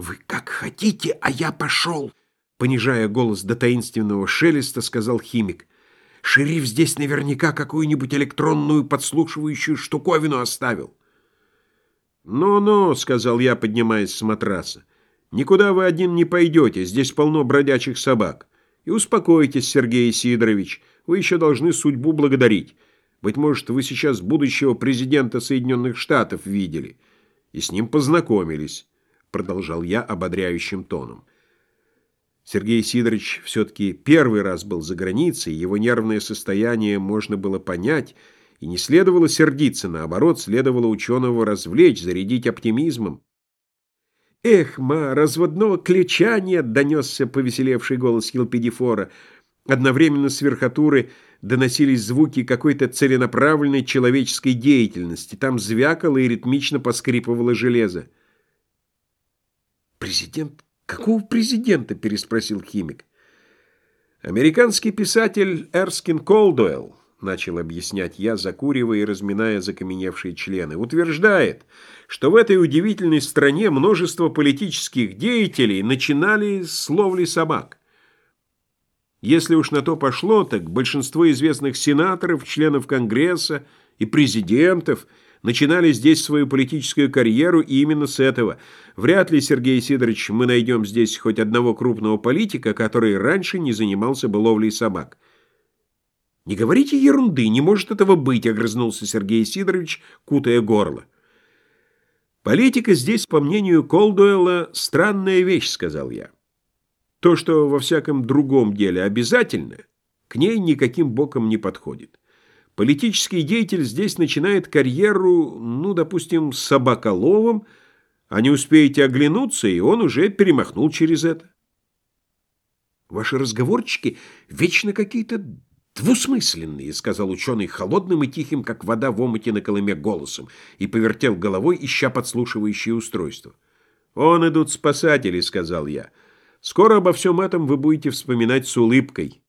«Вы как хотите, а я пошел!» Понижая голос до таинственного шелеста, сказал химик. «Шериф здесь наверняка какую-нибудь электронную подслушивающую штуковину оставил». «Ну-ну», — сказал я, поднимаясь с матраса, — «никуда вы один не пойдете, здесь полно бродячих собак. И успокойтесь, Сергей Сидорович, вы еще должны судьбу благодарить. Быть может, вы сейчас будущего президента Соединенных Штатов видели и с ним познакомились». — продолжал я ободряющим тоном. Сергей Сидорович все-таки первый раз был за границей, его нервное состояние можно было понять, и не следовало сердиться, наоборот, следовало ученого развлечь, зарядить оптимизмом. «Эх, ма, разводного ключа нет!» — донесся повеселевший голос Елпидифора. Одновременно с верхотуры доносились звуки какой-то целенаправленной человеческой деятельности. Там звякало и ритмично поскрипывало железо. «Президент? Какого президента?» – переспросил химик. «Американский писатель Эрскин Колдуэлл», – начал объяснять я, закуривая и разминая закаменевшие члены, утверждает, что в этой удивительной стране множество политических деятелей начинали с ловли собак. Если уж на то пошло, так большинство известных сенаторов, членов Конгресса и президентов – начинали здесь свою политическую карьеру и именно с этого. Вряд ли, Сергей Сидорович, мы найдем здесь хоть одного крупного политика, который раньше не занимался бы ловлей собак. «Не говорите ерунды, не может этого быть», — огрызнулся Сергей Сидорович, кутая горло. «Политика здесь, по мнению Колдуэлла, странная вещь», — сказал я. «То, что во всяком другом деле обязательно, к ней никаким боком не подходит». Политический деятель здесь начинает карьеру, ну, допустим, с собаколовом, а не успеете оглянуться, и он уже перемахнул через это. Ваши разговорчики вечно какие-то двусмысленные, сказал ученый холодным и тихим, как вода в омуте на Колыме, голосом, и повертел головой, ища подслушивающее устройство. «Он идут спасатели», — сказал я. «Скоро обо всем этом вы будете вспоминать с улыбкой».